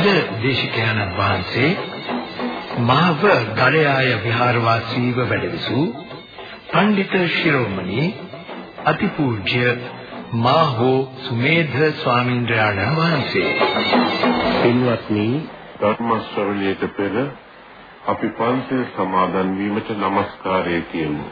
අද දේශිකානන් වහන්සේ මහව ගලයාය විහාරවාසීව වැඩවිසූ පඬිත ශිරෝමණී අතිපූජ්‍ය මාහෝ සුමේධ ස්වාමීන්ද්‍රයාණන් වහන්සේ. පින්වත්නි ධර්ම ශ්‍රවණයට පෙර අපි පන්සල් සමාදන් වීමට নমස්කාරය කියමු.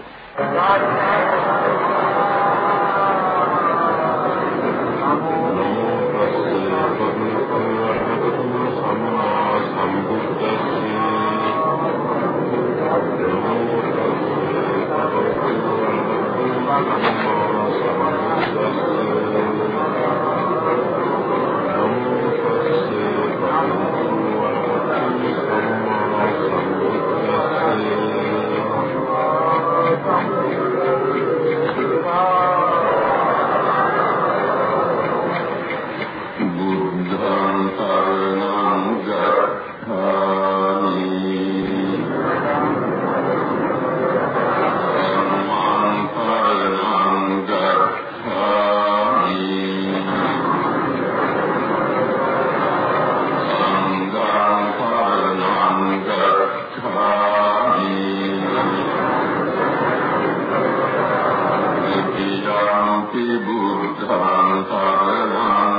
සාන්තාරා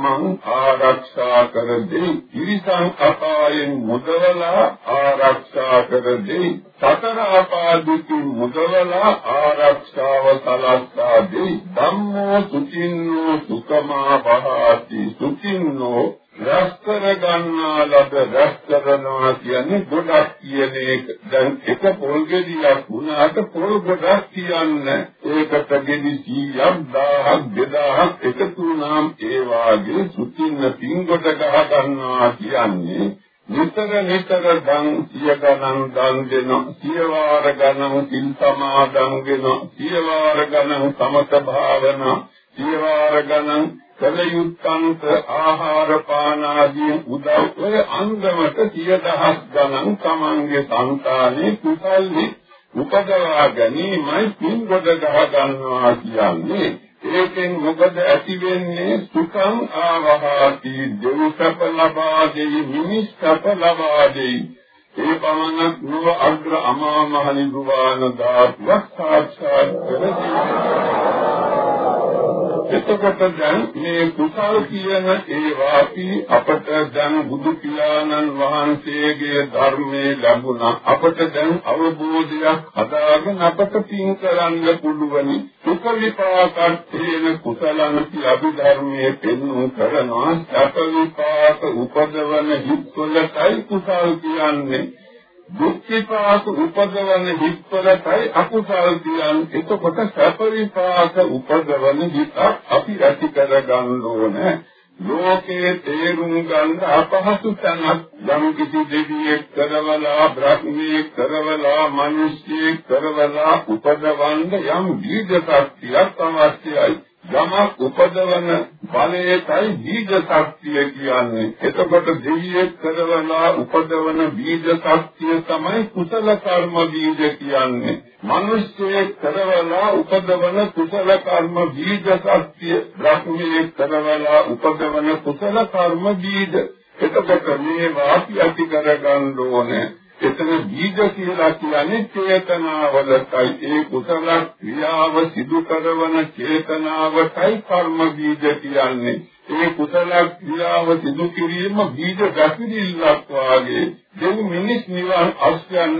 තමන් ආරක්ෂා කර දෙයි ත්‍රිසං අපායෙන් මුදවලා ආරක්ෂා කර දෙයි සතර ආපාදිකින් මුදවලා ආරක්ෂාව සලස්සා දෙයි. ධම්මෝ සුචින්නෝ සුකමා වහාති. සුචින්නෝ රැස් කර ගන්නා ලද රැස් කරනවා කියන්නේ ගොඩක් කියන එක. දැන් එක පොල් ගෙඩියක් වුණාට පොල් ගොඩක් කියන්නේ ඒකට ගෙඩි 100ක් 1000ක් 2000ක් එකතු වුණාම ඒ වාගේ සුචින්න පින් කොට ගහ ගන්නවා කියන්නේ. නිතර නිතර දන් සිය ගණන් දන් දෙන සිය වාර ගණන් සිල් සමාදන් වෙන සිය වාර ගණන් සමත භාවනා සිය වාර ගණන් කල යුත්තන්ත ආහාර පාන ආදී උදව් ඔය අංගමට සිය දහස් ගණන් තමන්ගේ సంతානේ කුසල්ලි උපදවා ගැනීමයි පින් කොට ගහ ගන්නවා කියන්නේ. ඒකෙන් මොකද ඇති වෙන්නේ? සුඛං ආවහාති දෙව් සැප ලබා දෙයි මිනිස් සැප ලබා දෙයි. ඒ පමණක් නොව අග්‍ර අමා මහ නිර්වාණ ධාතුවක් සාක්ෂාත් එතකොට දැන් මේ කුසල් කියන ඒවා අපි අපට දැන් බුදු පියාණන් වහන්සේගේ ධර්මයේ ලැබුණා. අපට දැන් අවබෝධයක් හදාගෙන අපට පින් කරන්න පුළුවනි. සුඛ විපාකත්තේන කුසලං අභිධර්මයේ පෙන්වු කරනවා. සත විපාක උපදවන හිත්වලයි කුසල් කියන්නේ. දුක්ඛපාක උපදවන හිත්වලයි අකුසල් කියන්නේ එතකොට සැප විපාක උපදවන හිත අපි ඇති කර ගන්න ඕනේ. ලෝකයේ තේරුම් ගන්න අපහසු තැනක් යම් කිසි දෙවියෙක් කරවලා බ්‍රහ්මීයෙක් කරවලා මිනිස්සෙක් කරවලා උපදවන්න යම් දීර්ඝ ශක්තියක් අවශ්‍යයි. යමක් උපදවන බලයටයි බීජ ශක්තිය කියන්නේ. එතකොට දෙවියෙක් කරවලා උපදවන බීජ ශක්තිය තමයි කුසල කර්ම බීජ කියන්නේ. මිනිස්සෙක් කරවලා උපදවන කුසල කර්ම බීජ ශක්තිය, බ්‍රහ්මයෙක් කරවලා උපදවන කුසල කර්ම බීජ. එතකොට මේ වාපි ඇති කරගන්න ඕනේ. එතන බීජ කියලා කියන්නේ චේතනාවලටයි. ඒ කුසල ක්‍රියාව සිදු කරන චේතනාවටයි කර්ම බීජ කියන්නේ. ඒ කුසල ක්‍රියාව සිදු කිරීම බීජ ගැසිරිල්ලක් වාගේ දෙව් මිනිස් නිවන් අස්යන්න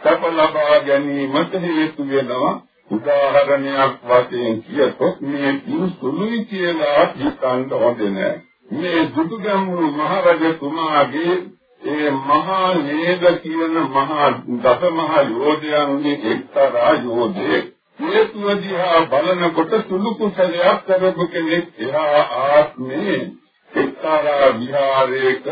සප ලබා ගැනීමට හේතු වෙනවා. උදාහරණයක් වශයෙන් කියතොත් මේ පිසුළුයි කියලා හිතන්න හොඳ නෑ. මේ දුටුගැමුණු මහරජතුමාගේ ඒ මහා නේද කියන මහා දස මහා යෝධයන්ගේ එක්තරා යෝධයෙක්. හේතුව දිහා බලනකොට සුළු කුසලයක් කරපු කෙනෙක් එහා ආත්මේ එක්තරා විහාරයක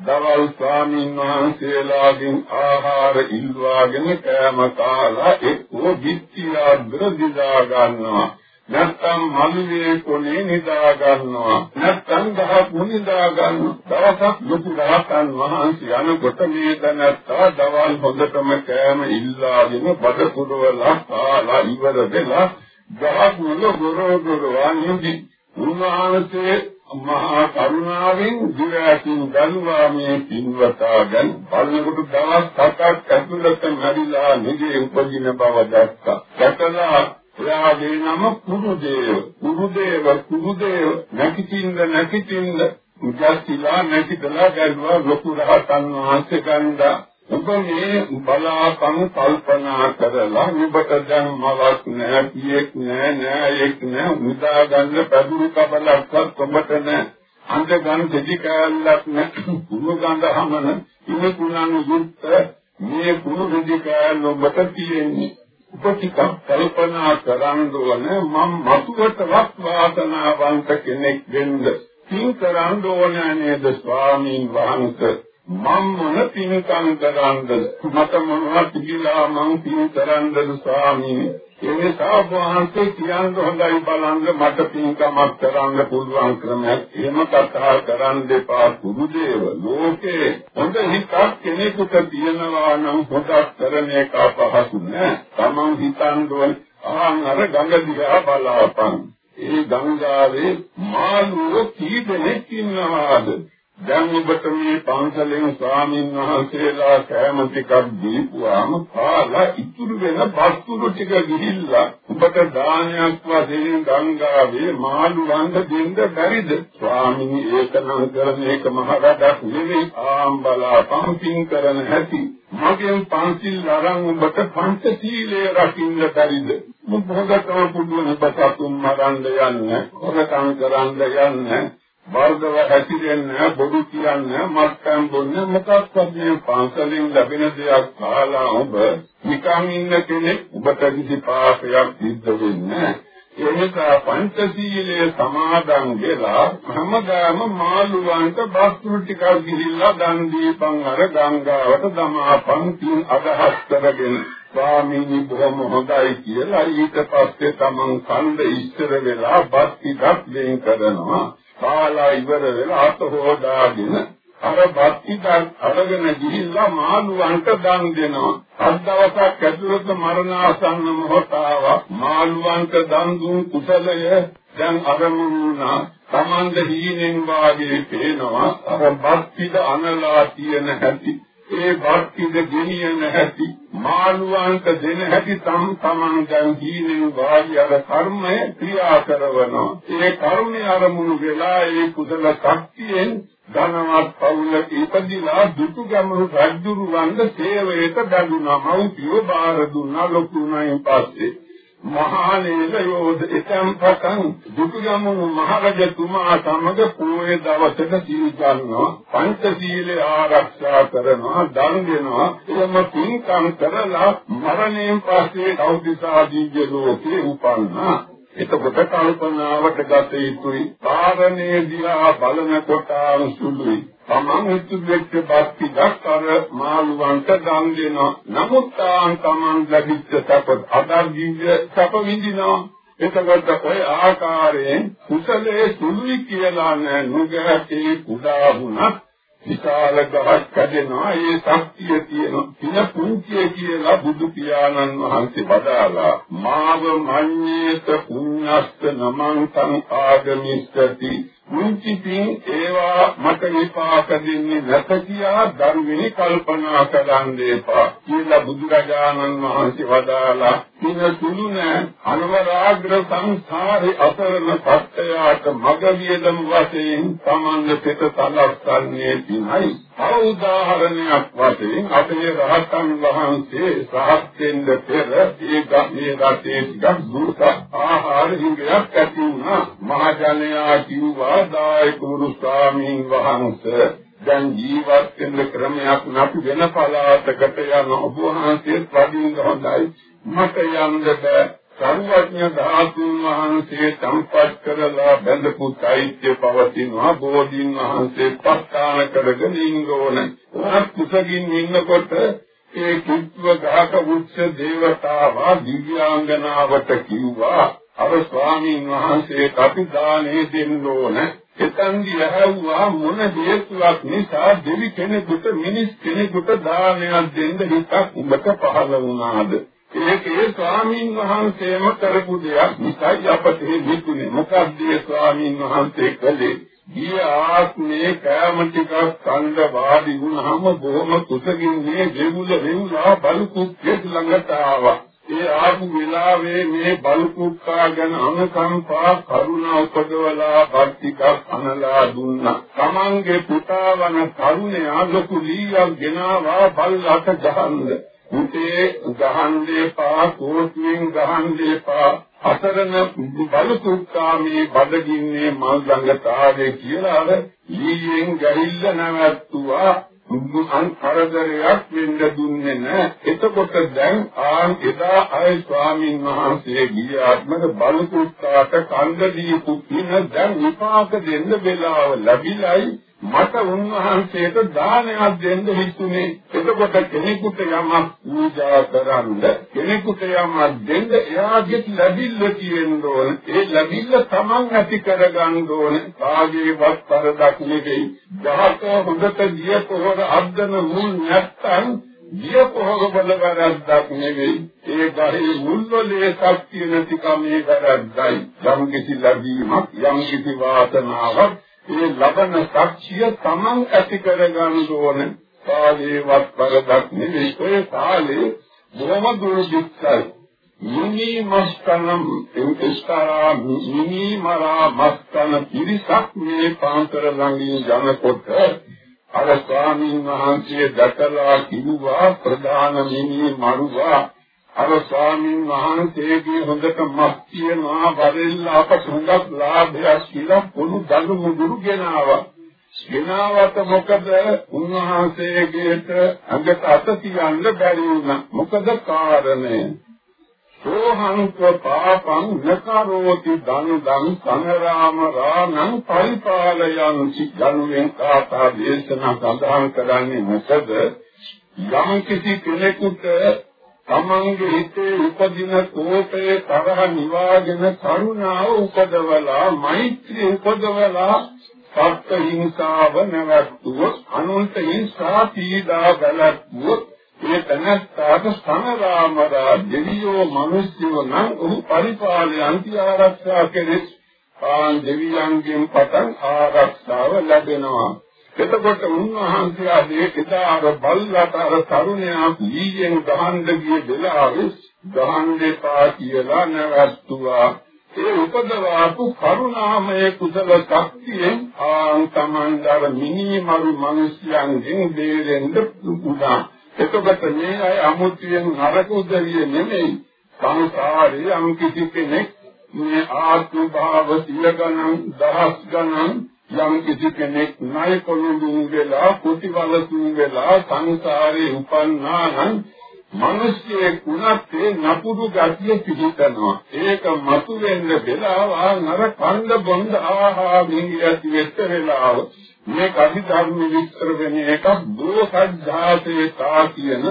දවල් ස්වාමීන් වහන්සේලාගෙන් ආහාර ඉල්වාගෙන කෑම කාලා එක්කෝ බිත්තිලා දෘදිදා ගන්නවා. නැත්තම් මල්ලේ කොනේ නිදා ගන්නවා. නැත්තම් ගහ කුනිදා ගන්නවා දවසක් ලොකු රහතන් වහන්සේ අනුකොට මේ දැනත්තා දවල් හොඳටම කෑම ඉල්ලාගෙන බඩ පුරවලා කාලා ඉවර වෙලා ගහ කුල ගොරෝගොරවා නිදි උන්වහන්සේ මහා කරුණාවෙන් දිවැසින් දල්වා මේ පින්වතා ගැන. බලනකොට දවස් හතක් ඇතුළත මැරිලා නිදි උපදින බව දැක්කා. දැකලා එයාගේ නම කුරුදේව. කුරුදේව කුරුදේව නැකිටින්ද නැකිටින්ද මුජස්තිලා නැකිටලා ගැලුවා ලොකු රහතන් වහන්සේ ගන්දා. ඔබ මේ බලාපන් කල්පනා කරලා ඔබට දැන් මවක් නෑ පියෙක් නෑ නෑයෙක් නෑ මුදා ගන්න පැදුරු කබලක්වත් ඔබට නෑ අන්ත ගන්න දෙවි කැලලක් නෑ කුණු ගඳ හමන ඉමේ කුණානු යුක්ත මේ කුණු දෙවි කැලල ඔබට තියෙන්නේ උපටිකක් කල්පනා කරන්න ඕන මම මතුවටවත් වාසනාවන්ත කෙනෙක් වෙන්න. පින් කරන්න ඕන නේද ස්වාමීන් වහන්සේ මම මොන පින්කම් කරන්නද මට මොනවද කියලා මං පින් කරන්නද ස්වාමීනි එනිසා වහන්සේ කියන්නේ හොඳයි බලන්න මට පින්කමක් කරන්න පුළුවන් ක්‍රමයක් එහෙම කතා කරන්න දෙපා. කුරුදේව ලෝකේ හොඳ හිතක් කෙනෙකුට තියනවා නම් හොදක් කරන එක අපහසු නෑ. තමන් හිතන්නේ ආන් අර ගඟ දිහා බලාපන්. ඒ ගංගාවේ මාළුවෝ කී දෙනෙක් ඉන්නවාද? දැන් ඔබට මේ පන්සලෙන් ස්වාමීන් වහන්සේලා කෑම ටිකක් දීපුවාම කාලා ඉතුරු වෙන වස්තුරු ටික ගිහිල්ලා ඔබට දානයක් වශයෙන් ගංගාවේ මාළුවන්ට දෙන්න බැරිද? ස්වාමීන් ඒක නම් කරන එක මහ වැඩක් නෙවෙයි ආම්බලා පම්පින් කරන හැටි. මගෙන් පන්සිල් අරන් ඔබට පංචශීලයේ රකින්න බැරිද? මොකදකම පුළුවන් ඔබට අතුම් මරන්න යන්න හොරකම් කරන්න යන්න. වර්ගව හැසිරෙන්නේ බොරු කියන්නේ මත්පැන් බොන්නේ මොකක්වත් මේ පන්සලෙන් ලැබෙන දෙයක් කාලා ඔබ නිකන් ඉන්න කෙනෙක් ඔබට කිසි පාපයක් සිද්ධ වෙන්නේ එනිසා පංචශීලයේ සමාදන් වෙලා හැමදාම මාළුවන්ට බස්තු ටිකක් ගිහිල්ලා දන් දීපන් අර ගංගාවට දමාපන් තින් අදහස් කරගෙන ස්වාමීනි බොහොම හොඳයි කියලා ඊට පස්සේ තමන් කන්ද ඉස්සර වෙලා බස් ටිකක් දෙන් කරනවා. කාලා ඉවර වෙලා අත හොදාගෙන අර බක්තිදන් අරගෙන ගිහිල්ලා මාළුවන්ට දන් දෙනවා. අත් දවසක් ඇතුළත මරණාසන්න මොහොතාව මාළුවන්ට දන් දුන් කුසලය දැන් අරමුණු වුණා. Tamand හීනෙන් වාගේ පේනවා. අර බක්තිද අනලා තියෙන හැටි. ඒ භක්තිද ගෙනියන හැටි මාළුවන්ට දෙන හැටි තම තමන් දැන් හීනෙන් වාගේ අර කර්මය ක්‍රියා කරනවා ඒ කර්මය අරමුණු වෙලා ඒ කුසල ශක්තියෙන් ධනවත් පවුලක ඉපදිලා දුටු ගැමුණු රජුරු වන්ද සේවයට බැඳුනා මෞතියෝ බාර දුන්නා ලොකුණයින් පස්සේ. මහානේල යෝධ එතම් පතන් දුටුගමුණු මහරජතුමා සමග පෝය දවසට සීල් ගන්නවා පංචශීලයේ ආරක්ෂා කරනවා දන් දෙනවා. එම පින්කම් කරලා මරණයෙන් පස්සේ කෞතිසා දීජ ලෝකේ උපන්නා. එතකොට කල්පනාවට ගත යුතුයි කාරණේ දිහා බලන කොට අනුසුළුයි තමන් හිතුවෙච්ච භක්ති දක්කර මාළුවන්ට දන් දෙනවා. නමුත් තාන් තමන් ලැබිච්ච සප අදර්ජීව සප විඳිනවා. එතකොට ඔය ආකාරයෙන් කුසලයේ සුළුයි කියලා නෑ නුගැටි කුඩා වුණත් විශාල ගහක් කැදෙනවා ඒ ශක්තිය තියෙන පින පුංචිය කියලා බුදු පියාණන් වහන්සේ වදාලා මාව මඤ්ඤේත පුඤ්ඤස්ත නමං තං ආගමිස්සති මුංචි පින් ඒවා මට විපාක දෙන්නේ නැත කියා ධර්මෙහි කල්පනා කරන්න එපා. කියලා බුදුරජාණන් වහන්සේ වදාලා පින සුළු නැ. අනවරාග්‍ර සංසාරේ අතරම සත්‍යයට මග වියදම් වශයෙන් සමන්ද පිට සලස්සන්නේ පිනයි උදාහරණයක් වශයෙන් අපේ රහතන් වහන්සේ සහත් වෙන්න පෙර ඒ ගමේ රටේ ටිකක් දුරට ආහාර හිඟයක් ඇති වුණා. මහජනයා කිව්වා දායකුරු ස්වාමීන් වහන්සේ දැන් ජීවත් වෙන්න ක්‍රමයක් නැති වෙන පළාතකට යන ඔබ වහන්සේ වඩින්න හොඳයි. මට යන්න බෑ. සර්වඥ ධාතුන් වහන්සේ සම්පත් කරලා බඳපු චෛත්‍ය පවතිනවා බෝධීන් වහන්සේ පස්ථාන කරගෙන ඉන්න ඕන. උනත් කුසගින් ඉන්නකොට ඒ කිත්ව ගහක වෘක්ෂ දේවතාවා දිව්‍යාංගනාවට කිව්වා අර ස්වාමීන් වහන්සේට අපි දානේ දෙන්න ඕන. එතන්දි ඇහුවා මොන හේතුවක් නිසා දෙවි කෙනෙකුට මිනිස් කෙනෙකුට දානයක් දෙන්න හිතක් උඹට පහළ වුණාද? ඒකේ ස්වාමීන් වහන්සේම කරපු දෙයක් නිසයි අපට හිතුනේ මොකක්ද ඒ ස්වාමීන් වහන්සේ කළේ? ගිය ආත්මේ කෑම ටිකක් කන්න වාඩි වුණාම බොහොම කුසගින් මේ දෙවුල වෙවුලා බලුකුක්කේ ළඟට ආවා. ඒ ආපු වෙලාවේ මේ බලුකුක්කා ගැන අනුකම්පා කරුණා උපදවලා භක්තිකක් අනලා දුන්නා. තමන්ගේ පුතා වන තරුණයා ලොකු ලීයක් ගෙනාවා බල්ලට ගහන්න. උතේ ගහන්දේපා කෝටුවෙන් ගහන්දේපා අසරණ බලතුක්කාමේ බඩගින්නේ මල් ළඟට ආවේ කියලා අර ඊයෙන් ගහිල්ල නැවැත්තුවා මුදුන් කරදරයක් වෙන්න දුන්නේ නැහැ. එතකොට දැන් ආන් එදා අය ස්වාමීන් වහන්සේ ගිය ආත්මක බලතුක්කාට කන්ද දීපු පින දැන් විපාක දෙන්න වෙලාව ලැබිලයි මට උන්වහන්සේට දානයක් දෙන්න හිතුනේ. එතකොට කෙනෙකුට යමක් පූජා කරන්න, කෙනෙකුට යමක් දෙන්න එයාගේ ලැබිල්ල තියෙන්න ඕන. ඒ ලැබිල්ල Taman ඇති කරගන්න ඕන. කාගේවත් පරදක් නෙවෙයි. දහක හොඳට ගිය පොහොර අද්දන මුල් නැත්තම් ගිය පොහොර වල වැරද්දක් නෙවෙයි. ඒ ගහේ මුල් වලේ ශක්තිය නැතිකමේ වැරද්දයි. යම් කිසි ලැබීමක්, යම් කිසි වාසනාවක් ඒ ලබන සාක්ෂිය Taman ඇති කරගන්න ඕන. කාලේවත් වරදක් නෙවෙයි. ඔය කාලේ බොහොම දුර්භික්ෂයි. මිනි මස්තනම් එන්කස්තරා මිනි මරා මස්තන පිරිසක් මේ පාන්තර ළඟින් යනකොට අර ස්වාමීන් වහන්සේ දැකලා කිව්වා ප්‍රධාන මිනි මරුවා අර ස්වාමීන් වහන්සේගේ හොඳට මස් තියනවා වරෙල්ල අපට හොඳක් ලාභයක් කියලා පොළු දඟු මුදුරු ගෙනාවා. ගෙනාවට මොකද උන්වහන්සේගේට අඟට අත තියන්න බැරි වුණා. මොකද කාරණය? සෝහංක පාපං නකරෝති දන් දන් සංගරාම රාණං පරිපාලයන් සිද්ධනුවෙන් කාතා දේශනා සඳහන් කරන්නේ මොකද? යම් කිසි කෙනෙකුට තමන්ගේ හිතේ උපදින කෝපයේ තරහ නිවාගෙන කරුණාව උපදවලා මෛත්‍රිය උපදවලා සත්‍ය හිංසාව නැවතුවොත් අනුන්ට හිංසා පීඩා බලත්වොත් ඒ තනත්තාට සමරාමරා දෙවියෝ මිනිස්යෝ නම් ඔහු පරිපාලය අන්ති ආරක්ෂා කෙරෙස්. ආන් දෙවියන්ගෙන් පටන් ආරක්ෂාව ලැබෙනවා. එතකොට උන්වහන්සේ ආදී එදාර බල්ලට අර තරුණයා ලීයෙන් ගහන්න ගිය වෙලාවේ ගහන්න එපා කියලා නැවතුවා ඒ උපදවාපු කරුණාමය කුසල ශක්තියෙන් ආන් තමන්දර මිනිමරු මිනිස්යන්ගෙන් දෙරෙන්න උදා එතකොට මේ අය අමුතුවෙන් නරක උදවිය නෙමෙයි. සංසාරේ යම් කිසි කෙනෙක් මේ ආත්ම භාව සිය ගණන් දහස් ගණන් යම් කිසි කෙනෙක් ණය කොළුඳුන් වෙලා කුටිවලසුන් වෙලා සංසාරේ උපන්නා නම් මිනිස්සේ කුණත්තේ නපුරු ගතිය පිළිතනවා ඒක මතු වෙන්න වෙලාව නර කන්ද බොන්ද ආහා මිනිහ ඇති වෙච්ච වෙලාව. මේ කවි ධර්ම විස්තර වෙන එකක් දෝසද්ධාසේ තා කියන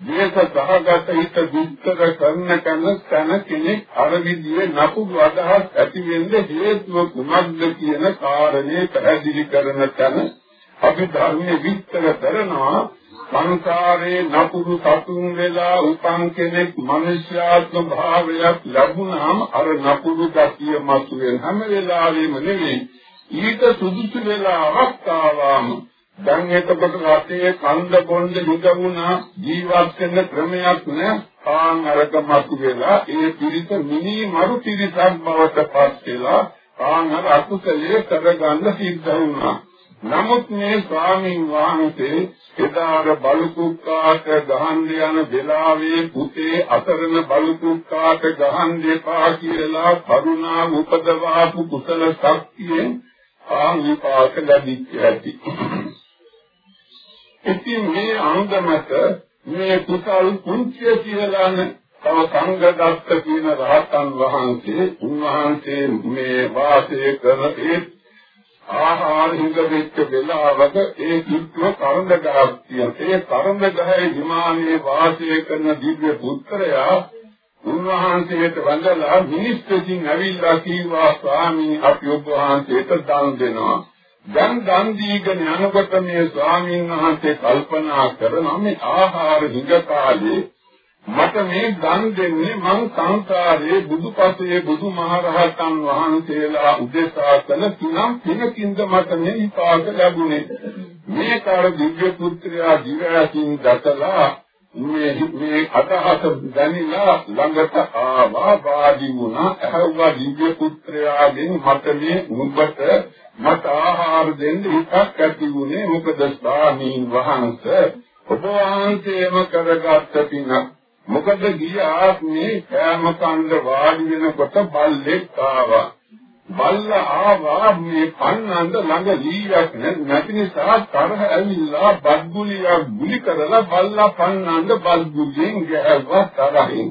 මේක සහගත හිත විස්තර කරන කන තන කෙනෙක් අර විදිහේ නපුරු අදහස් ඇති වෙන්න හේතුව කුමක්ද කියන කාරණේ පැහැදිලි කරන තැන අපි ධර්මයේ විස්තර කරනවා. සංසාරේ නපුරු සතුන් වෙලා උපන් කෙනෙක් මනුෂ්‍යාත්ම භාවයක් ලැබුණාම අර නපුරු ගතිය මතුවෙන හැම වෙලාවෙම නෙවෙයි. ඊට සුදුසු වෙලා අවස්ථාවම දැන් එතකොට රටේ කන්ද බොණ්ඩ නිගමුණා ජීවත් වෙන්න ක්‍රමයක් නෑ. ආන් අරක මතු වෙලා ඒ පිරිස මිනි මරු පිරිසක් බවට පත් වෙලා ආන් අර අකුසලයේ කරගන්න සිද්ධ වුණා. නමුත් මේ ස්වාමීන් වහන්සේ එදාර බලුකුක්කාට ගහන්න යන වෙලාවේ පුතේ අතරන බලුකුක්කාට ගහන්න එපා කියලා කරුණා උපදවාපු කුසල ශක්තියෙන් ආ විපාක ලැබිච්ච ඇති. ඉතින් මේ අංගමත මේ කුසල් පුංචිය කියලානේ තව සංඝදත්ත කියන රහතන් වහන්සේ උන්වහන්සේ මේ වාසය කරන ඒ ආහාර හිඟ වෙච්ච වෙලාවක ඒ කිත්ව කරඳ ගහක් තියෙන. ඒ කරඳ ගහේ විමානයේ වාසය කරන දිව්‍ය පුත්‍රයා උන්වහන්සේට වඳලා මිනිස්සුකින් ඇවිල්ලා කීවා ස්වාමී අපි ඔබ වහන්සේට දන් දෙනවා. දැන් දන් දීගෙන යනකොට මේ ස්වාමීන් වහන්සේ කල්පනා කරනවා මේ ආහාර හිඟ කාලේ මට මේ දන් දෙන්නේ මං සංසාරයේ බුදුපසේ බුදුමහරහතන් වහන්සේලා උදෙසා කළ තුනම් පිනකින්ද මට මේ විපාක ලැබුණේ. මේ කාර දිව්‍ය පුත්‍රයා දිවයකින් දැකලා මේ මේ අදහස දැනিলা ළඟට ආවා වාඩි වුණා. ඇහුවා දිව්‍ය පුත්‍රයාගෙන් මට මේ නුඹට මට ආහාර දෙන්න හිතක් ඇති වුණේ මොකද ස්වාමීන් වහන්සේ ඔබ වහන්සේම කරගත්ත පිනක් මොකද ගිය ආත්මේ කෑම කන්ද වාඩි වෙනකොට බල්ලෙක් ආවා. බල්ල ආවා මේ පන්නන්ද ළඟ ලීයක් නැති නිසා තරහ ඇවිල්ලා බද්ගුලියක් ගුලි කරලා බල්ලා පන්නන්ද බද්ගුලියෙන් ගැහුවා තරහින්.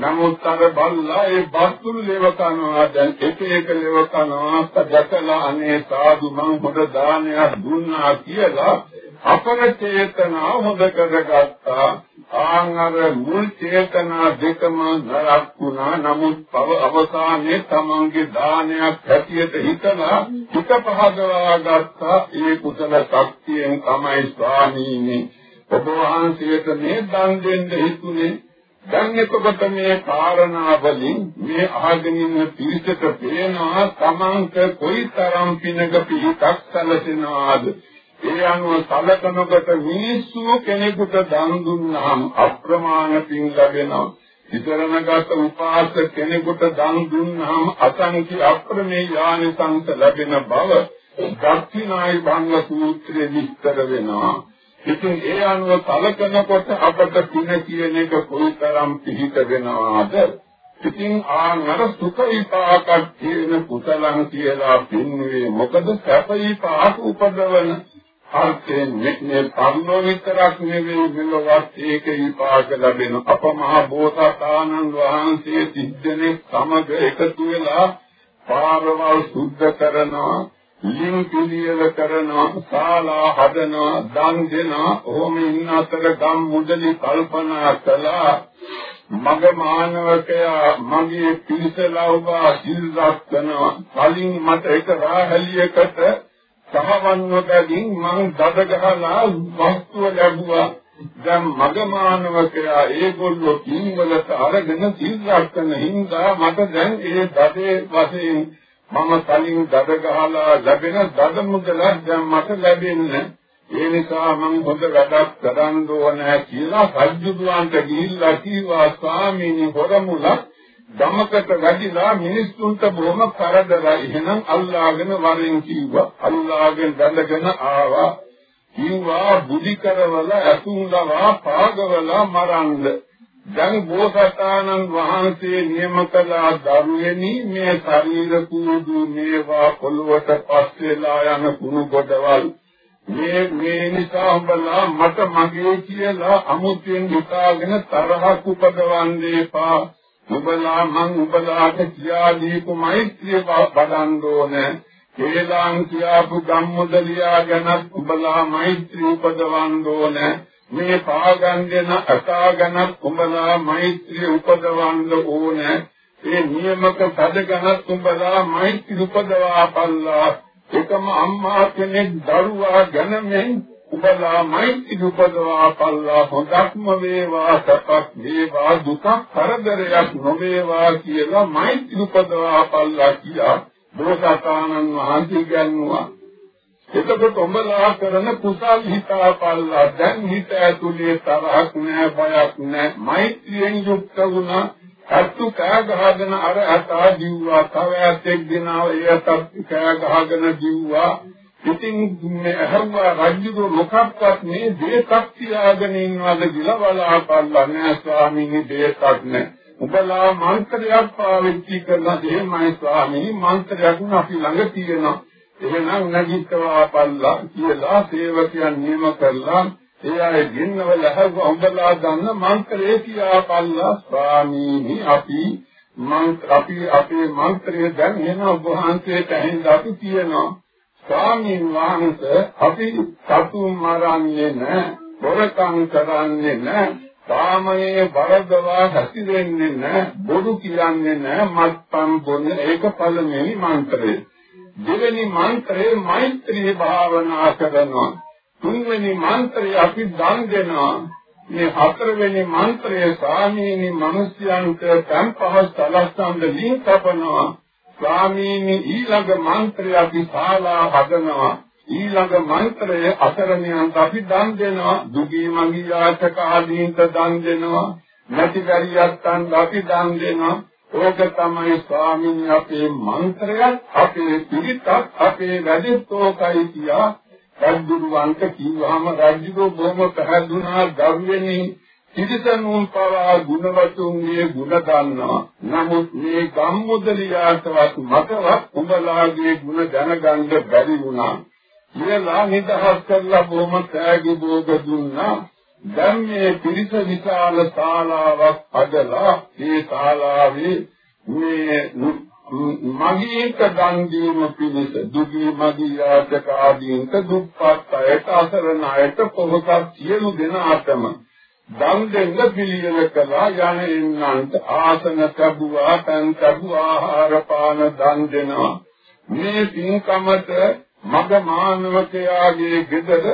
නමුත් අර බල්ලා ඒ බස්තුළු ලෙව කනවා දැන් එක එක ලෙව කනවා දැකලා අනේ සාදු මං හොඳ දානයක් දුන්නා කියලා අපර චේතනා හොඳ කරගත්තා. ආන් අර මුල් චේතනා දෙකම නරක් වුණා. නමුත් පව අවසානයේ තමන්ගේ දානයක් හැටියට හිතලා හිත පහදවා ගත්තා. ඒ කුසල ශක්තියෙන් තමයි ස්වාමීනි ඔබ වහන්සේට මේ දන් දෙන්න හිතුනේ. දැන් එතකොට මේ කාරණා වලින් මේ අහගෙන ඉන්න පිරිසට පේනවා තමන්ට කොයිතරම් පිනක පිහිටක් සැලසෙනවාද ඒ අනුව සලකනකොට මිනිස්සු කෙනෙකුට දන් දුන්නාම අප්‍රමාණ පින් ලැබෙනවා. විතරණගත උපාසක කෙනෙකුට දන් දුන්නාම අසංඛ්‍ය අප්‍රමේය ඥානසංස ලැබෙන බව දක්ෂිනායි භංග සූත්‍රයේ විස්තර වෙනවා. ඉතින් ඒ අනුව සලකනකොට අපට පින කියන එක කොයිතරම් පිහිට වෙනවාද? ඉතින් ආනර සුඛ විපාකක් කියන කුසලං කියලා පින්වේ මොකද සැප විපාක උපදවන අර්ථයෙන් මෙන්නේ පරලෝ විතරක් නෙවෙයි මෙලොවත් ඒක විපාක ලැබෙන අප මහ බෝසතාණන් වහන්සේ සිද්දෙනේ සමග එකතු වෙලා පාරවල් සුද්ධ කරනවා ලිං පිළියෙල කරනවා ශාලා හදනවා දන් දෙනවා. ඕම ඉන්න අතර ගම් මුදලි කල්පනා කළා. මග මානවකයා මගේ පිරිසලවවා සිල් රැකනවා කලින් මට එක රාහලියකට සහවන්ව බැගින් මං දඩ ගහලා වස්තුව ලැබුවා. දැන් මග මානවකයා ඒගොල්ලෝ කිංවලට අරගෙන සිල් රැකන හින්දා මට දැන් ඒ දඩේ වශයෙන් මම කලින් දඩ ගහලා ලැබෙන දඩ මුදලක් දැන් මට ලැබෙන්නේ ඒ නිසා මම හොඳ වැඩක් කරන්න ඕනේ කියලා සජ්ජුදුවන්ට ගිහිල්ලා කිව්වා ස්වාමීනි හොරමුලක් ධමකට වැඩිලා මිනිස්සුන්ට බොහොම කරදරයි. එහෙනම් අල්ලාගෙන වරෙන් කිව්වා. අල්ලාගෙන දැඳගෙන ආවා. කිව්වා බුද්ධි කරවල අතුන්ලවා පාගවල මරන්න. දැන් බෝසතාණන් වහන්සේ නියම කළා දරුවෙනි මේ ශරීර කුඩු මේවා පොළොවට පස් වෙලා යන කුණු ගොඩවල්. මේ මේ නිසා උඹලා මට මගේ කියලා අමුතුවෙන් හිතාගෙන තරහක් උපදවන්නේ එපා උඹලා මං උඹලාට කියා දීපු මෛත්‍රිය බදන්න ඕනේ. හේලාන් කියාපු ගම්මුදලියා ගැන උඹලා මෛත්‍රිය උපදවන්න ඕනේ. මේ පාගන් දෙන අසාගන උඹලා මෛත්‍රිය උපදවන්න ඕනේ. ඒ නියමක සදගන උඹලා මෛත්‍රිය උපදවා පල්ලා. එකම අම්මා කෙනෙක් දරුවා ගැනමෙන් උඹලා මෛත්‍රී උපදවා පල්ලා. හොඳක්ම වේවා සපක් වේවා දුක කරදරයක් නොවේවා කියලා මෛත්‍රී උපදවා පල්ලා කියලා බෝසතාණන් වහන්සේ කියනවා එතකොට උඹලා කරන කුසල් හිතා පල්ලා දැන් හිත ඇතුලේ තරහක් නෑ බයක් නෑ මෛත්‍රියෙන් යුක්ත වුණා. අත්තු කෑ ගහගෙන අර අතා ජීවා තව ඇතෙක් දෙනව එයත් කෑ ගහගෙන ජීවා ඉතින් මේ අහුවා රජුගේ මොකක්වත් මේ දේකක් තියාගෙන ඉන්නවද කියලා බලාපල්ලා නෑ ස්වාමීනි දේකක් නෑ උඹලා මන්ත්‍රයක් පාවිච්චි කරලා දෙමයි ස්වාමීනි මන්ත්‍රයක් අපි ළඟ තියෙනවා. එහෙනම් නැගිටවා පල්ලා කියලා සේවකයන් නියම කරලා ඒ අය ගින්නවල හැව උඹලා දන්න මන්ත්‍රේ කියා පල්ලා ස්වාමීනි අපි මන්ත්‍ර අපි අපේ මන්ත්‍රය දැන් එන ඔබ වහන්සේට ඇහෙන්න අපි කියනවා. ස්වාමීන් වහන්සේ අපි සතුන් මරන්නේ නැහැ බොරකම් කරන්නේ නැහැ කාමයේ වරදවා හැසිරෙන්නේ නැහැ බොරු කියන්නේ නැහැ මත්පම් බොන්න. ඒක පළවෙනි මන්ත්‍රය. දෙවෙනි මන්ත්‍රය මෛත්‍රී භාවනා කරනවා. තුන්වෙනි මන්ත්‍රය අපි දන් දෙනවා. මේ හතරවෙනි මන්ත්‍රය ස්වාමීනි මිනිස්යන්ට තම්පහස් සලස්සන්ද ලින් කපනවා. ස්වාමීනි ඊළඟ මන්ත්‍රය අපි ශාලා හදනවා. ඊළඟ මන්ත්‍රය අසරණයන්ට අපි දන් දෙනවා. දුගී මගී යාචක ආදීන්ට දන් දෙනවා. නැති බැරියන්ට අපි දන් දෙනවා. ඕක තමයි ස්වාමීන් අපේ මන්ත්‍රයක් අපේ පිළිතක් අපේ වැඩිතෝකයි කියා රජුවන්ට කිව්වහම රජුගේ බොහොම පැහැදුනා ගව්වෙනි තිරිසනුන් පවා ගුණවතුන්ගේ ගුණ දන්නවා. නමුත් මේ ගම්මුදලියාටවත් මතවත් උඹලාගේ ගුණ දැනගන්න බැරි වුණා. කියලා නිදහස් කරලා බොහොම තෑගි භෝග දුන්නා. දැන් මේ පිරිස විශාල ශාලාවක් අදලා ඒ ශාලාවේ මේ මගීක දන් දීම පිණිස දුගී මගී යාචක ආදීන්ට දුප්පත් අයට අසරණ අයට පොහොසත් සියලු දෙනාටම දන් දෙන්න පිළියෙල කළා. යන එන්නන්ට ආසන ලැබුවා පන් ලැබුවා ආහාර පාන දන් දෙනවා. මේ පින්කමට මග මානවකයාගේ ගෙදර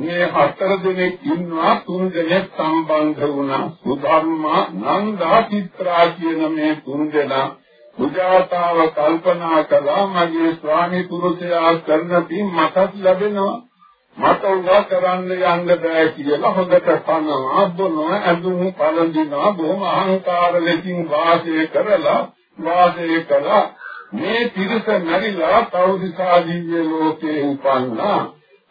මේ හතර දෙනෙක් ඉන්නවා තුන් දෙනෙක් සම්බන්ධ වුණා. සුධර්මා නන්දා චිත්‍රා කියන මේ තුන් දෙනා සුජාතාව කල්පනා කළා මගේ ස්වාමි පුරුෂයා කරන පින් මටත් ලැබෙනවා. මට උදා කරන්න යන්න බෑ කියලා හොඳට පනවා බොනවා ඇඳුම් පළඳිනවා බොහොම අහංකාර ලෙසින් වාසය කරලා වාසය කළා. මේ තිරස මැරිලා තවදිසා දිව්‍ය ලෝකේ උපන්නා.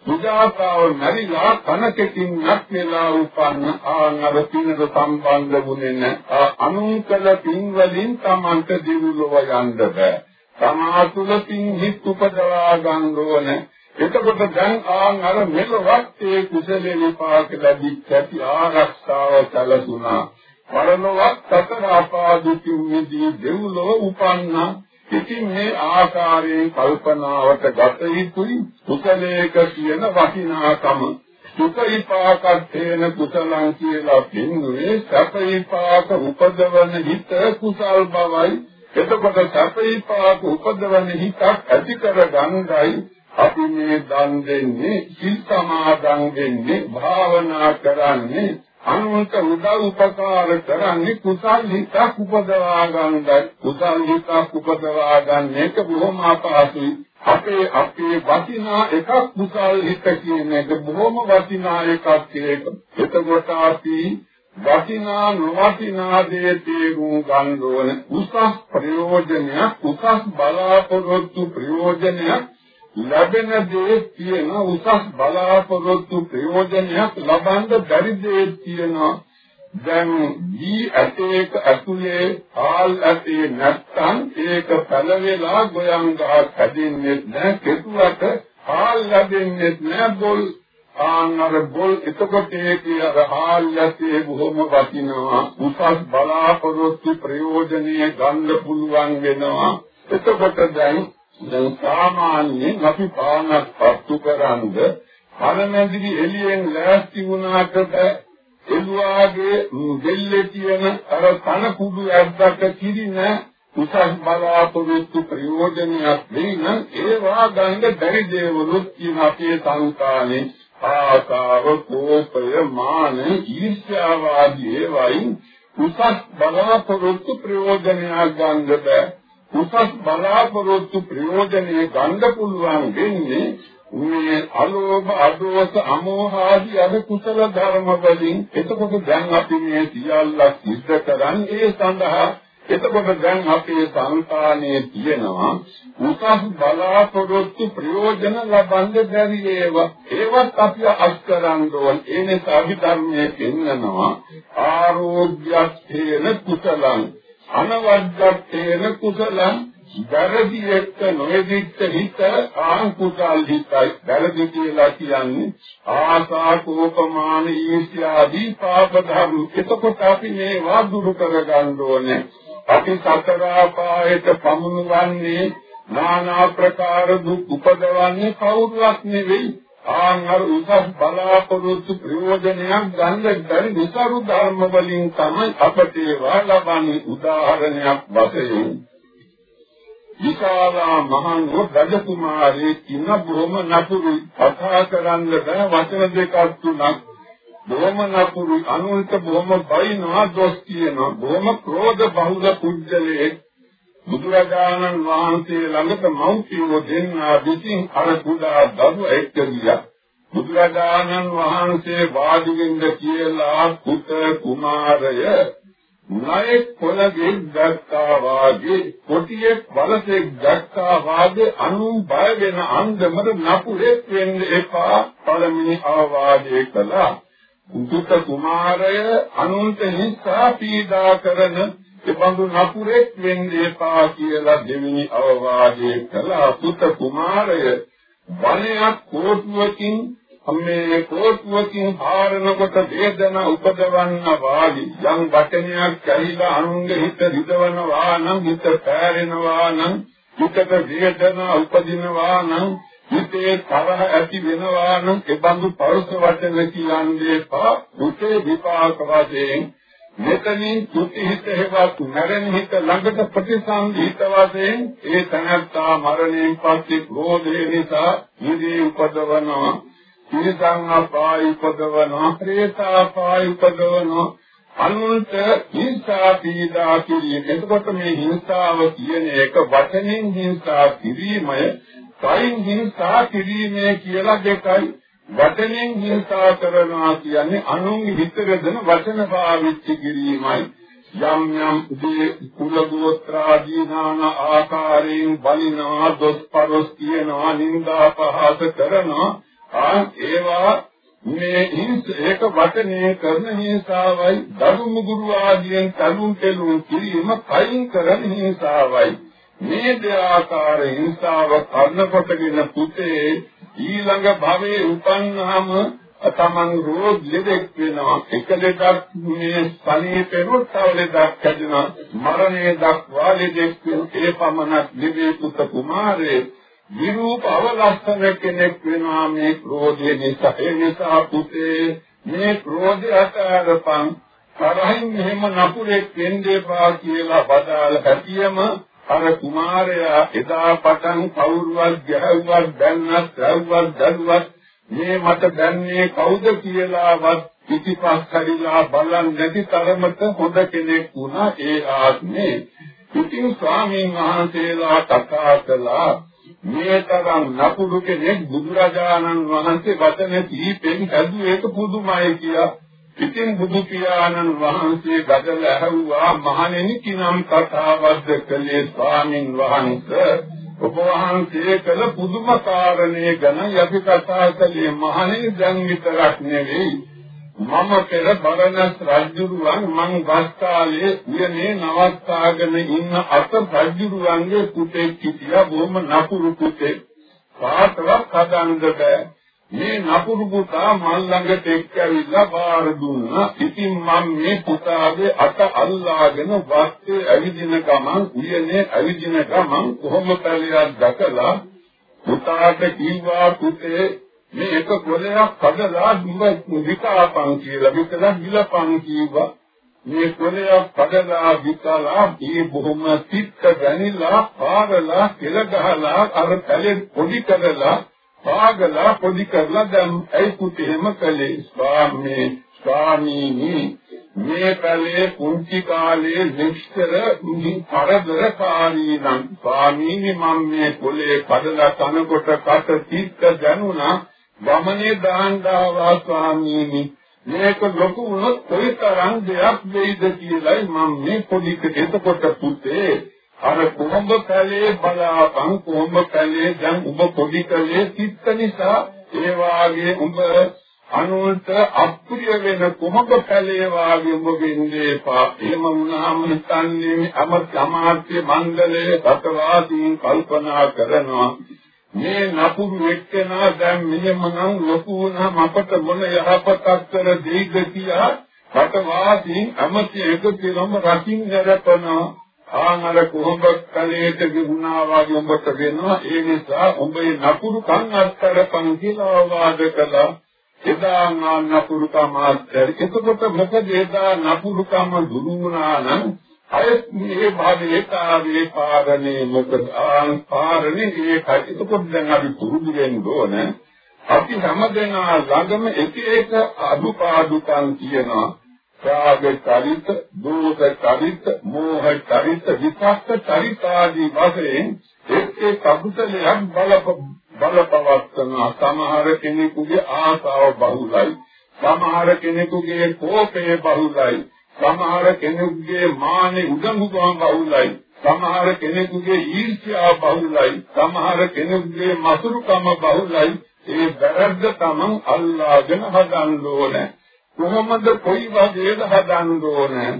සුජාතාව මැරිලා කනකකින් නැත් වෙලා උපන්න ආනර පිනට සම්බන්ධ වුණේ නැ අනුකල පින් වලින් Tamanට දිවිලොව යන්න බෑ. තමා තුල පින් හිත් උපදවා ගන්න ඕනේ. එතකොට දැන් ආන් අර මෙලොවත් ඒ කුසලේ විපාක ලැබිච්ච ඇති ආරක්ෂාව සැලසුණා. පරලොවත් සතර අපාදුකින් මිදී දෙව්ලොව උපන්නා. ඉතින් මේ ආකාරයෙන් කල්පනාවට ගත යුතුයි කුසලයක කියන වටිනාකම. සුඛ විපාකත් තේන කුසලං කියලා පින්නුවේ සැප විපාක උපදවන හිත කුසල් බවයි. එතකොට සැප විපාක උපදවන හිතක් ඇති කර ගන්නයි අපි මේ දන් දෙන්නේ සිල් සමාදන් දෙන්නේ භාවනා කරන්නේ අනුන්ට උදව් උපකාර කරන්නේ කුසල් හිතක් උපදවා ගන්නයි. කුසල් හිතක් උපදවා ගන්න එක බොහොම අපහසුයි. අපේ අපේ වටිනා එකක් කුසල් හිත කියන එක බොහොම වටිනා එකක් ඒක. එතකොට අපි වටිනා නොවටිනා දේ තේරුම් ගන්න ඕන. උසස් ප්‍රයෝජනයක් උසස් බලාපොරොත්තු ප්‍රයෝජනයක් ලැබෙන දේ තියෙන උසස් බලාපොරොත්තු ප්‍රයෝජනයක් ලබන්න බැරි දේ තියෙනවා දැන් දී ඇටේක ඇතුලේ ආල් ඇටේ නැත්තම් ඒක පළවෙලා ගොයන් ගහ හැදෙන්නේ නැහැ කෙටුවට ආල් ලැබෙන්නේ නැහැ බොල්. ආනර බොල් එතකොට ඒකේ අර ආල් ඇටේ බොහොම වටිනවා. උසස් බලාපොරොත්තු ප්‍රයෝජනීය ගන්න පුළුවන් වෙනවා. එතකොට දැන් දැන් සාමාන්‍යයෙන් අපි පානක් පත්තු කරන්ද පරමැදිරි එළියෙන් ලෑස්ති වුණාට එළුවාගේ දෙල්ලේ තියෙන අර කන කුඩු ඇද්දක කිරින උසස් බලාපොරොත්තු ප්‍රයෝජනයක් වෙන ඒවා ගන්න බැරි දේවලුත් කියන අපේ සංකානේ ආකාව කෝපය මාන ඊර්ෂ්‍යාවාදී ඒවයින් උසස් බලාපොරොත්තු ප්‍රයෝජනයක් ගන්න බෑ. උසස් බලාපොරොත්තු ප්‍රයෝජනෙ ගන්න පුළුවන් වෙන්නේ මේ අලෝභ අදෝස අමෝහ ආදී අද කුසල ධර්ම වලින්. එතකොට දැන් අපි මේ සියල්ලක් සිද්ධ කරන්නේ ඒ සඳහා එතකොට දැන් අපේ සංකාණයේ තියෙනවා උසස් බලාපොරොත්තු ප්‍රයෝජන ලබන්න බැරි ඒවා. ඒවත් අපි අස්කරන්න ඕන. ඒ නිසා අභිධර්මයේ පෙන්නනවා ආරෝග්‍යස්තේන කුසලං. අනවද්දත්තේන කුසලං වැරදි එක්ක නොයෙදිච්ච හිත ආන් කුසල් හිතයි. වැරදි කියලා කියන්නේ ආසා කෝපමාන ඊර්ෂ්‍යාදී පාප ධර්ම. එතකොට අපි මේවා දුරු කරගන්න ඕනේ. අපි සතර ආපායට පමුණුවන්නේ নানা ප්‍රකාර දුක් උපදවන්නේ කවුරුවත් නෙවෙයි. ආන් අර උසස් බලාපොරොත්තු ප්‍රයෝජනයක් ගන්න බැරි නිසරු ධර්ම වලින් තමයි අපට ඒවා ලබන්නේ උදාහරණයක් වශයෙන්. විශාලා මහන් රජ කුමාරී කින බොහොම නපුරු කතා කරන්න බෑ. වචන දෙකක් තුනක්. බොහොම නපුරු අනුන්ට බොහොම බයිනවා දොස් කියනවා බොහොම ක්‍රෝධ බහුල පුජ්‍යලේ බුදුරජාණන් වහන්සේ ළඟට මෞඛ්‍යෝ දෙන්නා විසින් අර කුඩා දරු එක්ක ගියා. බුදුරජාණන් වහන්සේ වාඩි වෙන්න කියලා පුත කුමාරය නායක කොළගේ දැක්කා වාගේ කොටියෙක් වලසෙක් දැක්කා වාගේ අනුන් බය වෙන අන්දමට නපුරෙක් වෙන්න එපා පළමුනි ආවාදේ කළා. පුත කුමාරය අනුන්ට හිංසා පීඩා කරන එබඳු නපුරෙක් වෙන්න එපා කියලා දෙවෙනි අවවාදයේ කළා පුත කුමාරය වනයක් කෝටුවකින් මේ කෝටුවකින් හාරනකොට වේදනා උපදවන්න වාඩි යම් වචනයක් කැහිලා අනුන්ගේ හිත රිදවනවා නම් හිත පෑරෙනවා නම් හිතට වේදනා උපදිනවා නම් හිතේ තරහ ඇති වෙනවා නම් ඒ බඳු පරුස වචන කියන්නේ පා උතේ විපාක වශයෙන් මෙතනින් තුති හිත හේවත් මරණ හිත ළඟට ප්‍රතිසන්දිත වශයෙන් ඒ තනත්තා මරණයෙන් පස්සේ ක්‍රෝධය නිසා නිදී උපදවනවා තිරසං අපාය උපදවනවා ප්‍රේතා අපාය උපදවනවා අනුන්ට හිංසා පීඩා කිරීම. එතකොට මේ හිංසාව කියන එක වචනෙන් හිංසා කිරීමය, කයින් හිංසා කිරීමේ කියලා දෙකයි. වචනෙන් හිංසා කරනවා කියන්නේ අනුන්ගේ හිත රැඳෙන වචන පාවිච්චි කිරීමයි. යම් යම් උදේ කුල ගෝත්‍රාදී නාන ආකාරයෙන් බලිනවා, දොස්පරොස් කියනවා, නිന്ദා පහස කරනවා. ආ ඒවා මේ හිංස ඒක වචනේ කරන හිංසාවයි දරු මුගුරු ආදියෙන් තලුන් තෙලුන් කිරීම කයින් කරන හිංසාවයි මේ දෙආකාර හිංසාව කරන කොටගෙන පුතේ ඊළඟ භවයේ උපන්නාම තමන් රෝග ලෙඩෙක් වෙනවා. එක ලෙඩක් මේ සනීපෙනොත් තව ලෙඩක් හැදෙනවා මරණය දක්වා ලෙඩෙක් වෙන ඒ පමණක් දිව්‍ය පුත කුමාරේ විරූප අවලස්සන කෙනෙක් වෙනවා මේ ක්‍රෝධය නිසා. ඒ නිසා පුතේ මේ ක්‍රෝධය අතරපන් තරහින් මෙහෙම නපුරෙක් වෙන්නේපා කියලා බදාල හැටියම අර කුමාරයා එදා පටන් කවුරුවත් ගැහුවත් දැන්නත් රැව්වත් දරුවත් මේ මට දැන්නේ කවුද කියලාවත් පිටිපස් කඩිලා බලන් නැති තරමට හොඳ කෙනෙක් වුණා ඒ ආත්මේ ඉතින් ස්වාමීන් වහන්සේලා කතා කළා මේ තරම් නපුරු කෙනෙක් බුදුරජාණන් වහන්සේ වචන කීපෙන් හැදුවේක පුදුමයි කියලා. ඉතින් බුදු පියාණන් වහන්සේ ගදල ඇහුවා මහණෙනි කිනම් කතාවක්ද කළේ ස්වාමින් වහන්සේ? ඔබ වහන්සේ කළ පුදුම කාරණේ ගැන අපි කතා කළේ මහණෙනි දැන් විතරක් නෙවෙයි. මම පෙර බරණස් රජුරුවන් මං වස්තාලේ උයනේ නවත්තාගෙන ඉන්න අත රජුරුවන්ගේ පුතෙක් හිටියා බොහොම නපුරු පුතෙක් කාටවත් හදන්න බෑ. මේ නපුරු පුතා මල් ළඟට එක්කවිලා බාර දුන්නා. ඉතින් මම මේ පුතාගේ අත අල්ලාගෙන වස්තේ ඇවිදින ගමන් උයනේ ඇවිදින ගමන් කොහොම පැලියක් දැකලා පුතාට කිව්වා පුතේ මේ එක කොලයක් කඩලා දුඹ විකාපං කියලා. විතලා ගිලපං කිව්වා. මේ කොලයක් කඩලා විකලා මේ බොහොම තිත්ත ගැනිලා පාරලා කෙල ගහලා අර පැලෙන් පොඩි කරලා පාගලා පොඩි කරලා දැන් ඇයි පුතේම කලේ ස්වාමී ස්වාමීනි මේ පැලේ පුංචි කාලේ විස්තර කරදරකාරී නම්. ස්වාමීනි මම මේ කොලේ කඩලා තනකොට කට තිත්ත ගැනුණා වමනේ දාන්දාවා ස්වාමීනි. මේක ලොකු වුණොත් කොයිතරම් දෙයක් වෙයිද කියලායි මම මේ පොඩිකට එතකොට පුතේ. අර කොහොඹ පැලේ බලාපන් කොහොඹ පැලේ දැන් ඔබ පොඩි කලේ චිත්ත නිසා ඒ වාගේ ඔබ අනුන්ට අප්‍රිය වෙන කොහොඹ පැලේ වාගේ ඔබ වෙන්නේ පා එහෙම වුණාම හිතන්නේ අමත් අමාත්‍ය මණ්ඩලයේ සතවාදීන් කල්පනා කරනවා. මේ නපුරු එක්කෙනා දැන් මෙහෙමනම් ලොකු වුණාම අපට මොන යහපතක් කර දෙයිද කියලා රටවාසීන් අමති එකතිරම රකින් නැරපනවා ආනර කොහොඹ කලයට ගිහුණා වගේ උඹට වෙනවා. ඒ නිසා උඹේ නපුරු කන් අත්තරපන් කියලා වාද කළා. එදා නපුරු කම අත්තර එතකොට මොකද එදා නපුරු කම දුරු වුණා නම් අයත් මේ භාවයේ කාර්යයේ පාරණේ මොකද? ආන් පාරණේ ඒකයි එතකොට දැන් අපි පුරුදු වෙන්න ඕන. අපි හැමදෙනා ළඟම එක එක අදුපාදුකම් කියනවා රාග චරිත, දෝෂ චරිත, මෝහ චරිත, විපස්ස චරිත ආදී වශයෙන් එක් එක් අකුසලයන් බලප බලපවත්තන සමහර කෙනෙකුගේ ආසාව බහුලයි සමහර කෙනෙකුගේ කෝපය බහුලයි සමහර කෙනෙකුගේ මානෙ උදඟුකම බහුලයි සමහර කෙනෙකුගේ ඊර්ෂ්‍යාව බහුලයි සමහර කෙනෙකුගේ මසුරුකම බහුලයි. ඒ වැරද්ද තමන් අල්ලාගෙන හදන්න ඕනේ. කොහොමද කොයි වගේද හදන්න ඕනේ